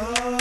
Oh.